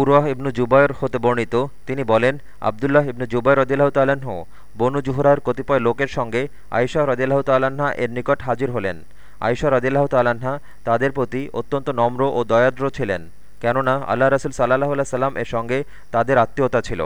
উরওয়াহ ইবনু জুবায়র হতে বর্ণিত, তিনি বলেন, আবদুল্লাহ ইবনু জুবাইর রদিল্লাহ তাল্লাহ বনু জুহরার কতিপয় লোকের সঙ্গে আয়সা রদিল্লাহ তাল্লাহা এর নিকট হাজির হলেন। আয়সা রদিল্লাহ তাল্লাহা তাদের প্রতি অত্যন্ত নম্র ও দয়াদ্র ছিলেন, কেননা আল্লাহ রসুল সাল্লাহ সাল্লাম এর সঙ্গে তাদের আত্মীয়তা ছিল।